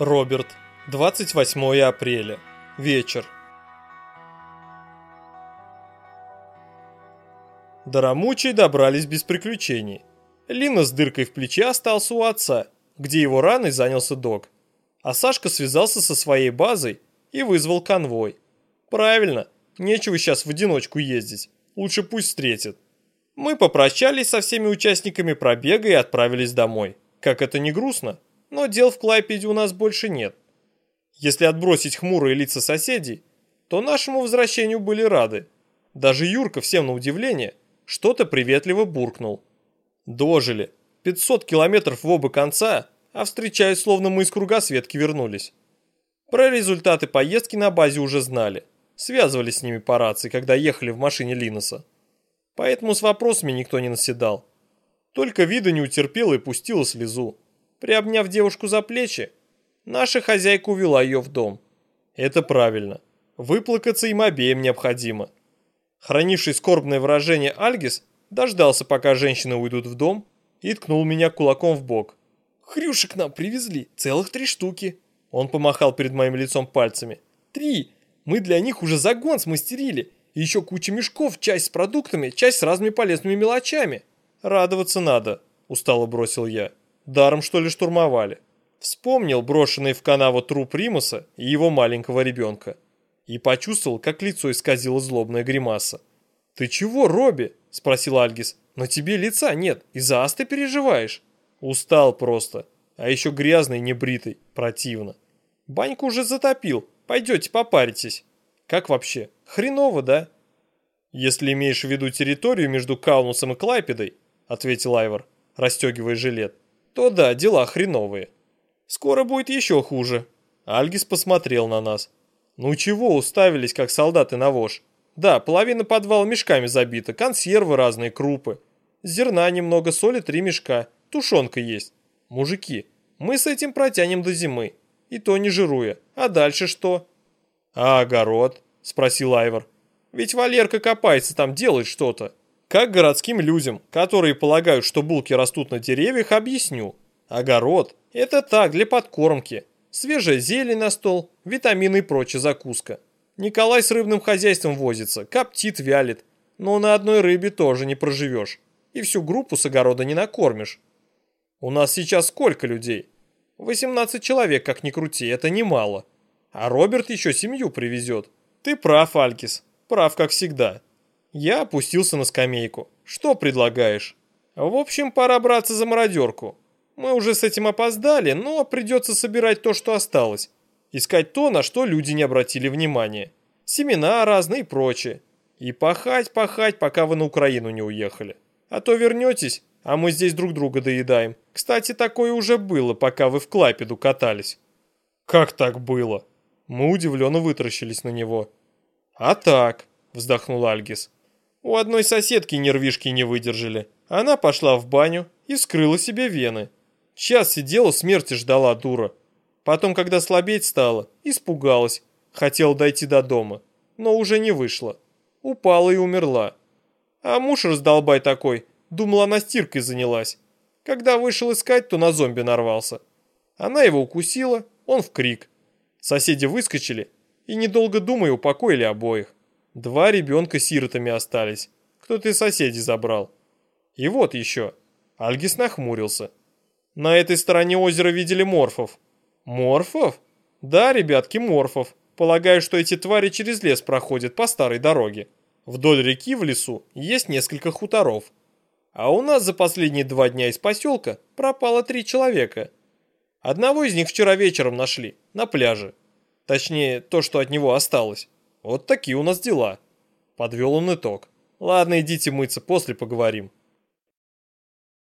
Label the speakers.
Speaker 1: Роберт. 28 апреля. Вечер. До Рамучей добрались без приключений. Лина с дыркой в плече остался у отца, где его раной занялся док. А Сашка связался со своей базой и вызвал конвой. Правильно, нечего сейчас в одиночку ездить, лучше пусть встретит. Мы попрощались со всеми участниками пробега и отправились домой. Как это не грустно, но дел в Клайпеде у нас больше нет. Если отбросить хмурые лица соседей, то нашему возвращению были рады. Даже Юрка, всем на удивление, что-то приветливо буркнул. Дожили. 500 километров в оба конца, а встречаясь, словно мы из кругосветки вернулись. Про результаты поездки на базе уже знали. Связывались с ними по рации, когда ехали в машине Линоса. Поэтому с вопросами никто не наседал. Только вида не утерпела и пустила слезу. Приобняв девушку за плечи, наша хозяйка увела ее в дом. Это правильно. Выплакаться им обеим необходимо. Хранивший скорбное выражение Альгис дождался, пока женщины уйдут в дом, и ткнул меня кулаком в бок. «Хрюшек нам привезли, целых три штуки». Он помахал перед моим лицом пальцами. «Три! Мы для них уже загон смастерили. И еще куча мешков, часть с продуктами, часть с разными полезными мелочами». «Радоваться надо», – устало бросил я. Даром, что ли, штурмовали. Вспомнил брошенный в канаву труп Римуса и его маленького ребенка. И почувствовал, как лицо исказило злобная гримаса. «Ты чего, Робби?» – спросил Альгис. «Но тебе лица нет, из-за асты переживаешь». «Устал просто. А еще грязный, небритый. Противно. Баньку уже затопил. Пойдете попаритесь. Как вообще? Хреново, да?» «Если имеешь в виду территорию между Каунусом и Клайпедой», – ответил Айвор, расстегивая жилет, то да, дела хреновые. Скоро будет еще хуже. Альгис посмотрел на нас. Ну чего уставились, как солдаты на вож? Да, половина подвала мешками забита, консервы разные, крупы. Зерна немного, соли три мешка, тушенка есть. Мужики, мы с этим протянем до зимы. И то не жируя. А дальше что? А огород? Спросил Айвор. Ведь Валерка копается там, делает что-то. Как городским людям, которые полагают, что булки растут на деревьях, объясню. Огород – это так, для подкормки. Свежая зелень на стол, витамины и прочая закуска. Николай с рыбным хозяйством возится, коптит, вялит. Но на одной рыбе тоже не проживешь. И всю группу с огорода не накормишь. У нас сейчас сколько людей? 18 человек, как ни крути, это немало. А Роберт еще семью привезет. Ты прав, Алькис, прав, как всегда. Я опустился на скамейку. Что предлагаешь? В общем, пора браться за мародерку. Мы уже с этим опоздали, но придется собирать то, что осталось. Искать то, на что люди не обратили внимания. Семена разные и прочее. И пахать, пахать, пока вы на Украину не уехали. А то вернетесь, а мы здесь друг друга доедаем. Кстати, такое уже было, пока вы в Клайпеду катались. Как так было? Мы удивленно вытаращились на него. А так, вздохнул Альгис. У одной соседки нервишки не выдержали. Она пошла в баню и вскрыла себе вены. Час сидела, смерти ждала дура. Потом, когда слабеть стала, испугалась. Хотела дойти до дома, но уже не вышла. Упала и умерла. А муж раздолбай такой, думал, она стиркой занялась. Когда вышел искать, то на зомби нарвался. Она его укусила, он в крик. Соседи выскочили и, недолго думая, упокоили обоих. Два ребенка сиротами остались. Кто-то из соседей забрал. И вот еще. Альгис нахмурился. На этой стороне озера видели морфов. Морфов? Да, ребятки, морфов. Полагаю, что эти твари через лес проходят по старой дороге. Вдоль реки в лесу есть несколько хуторов. А у нас за последние два дня из поселка пропало три человека. Одного из них вчера вечером нашли, на пляже. Точнее, то, что от него осталось. Вот такие у нас дела. Подвел он итог. Ладно, идите мыться, после поговорим.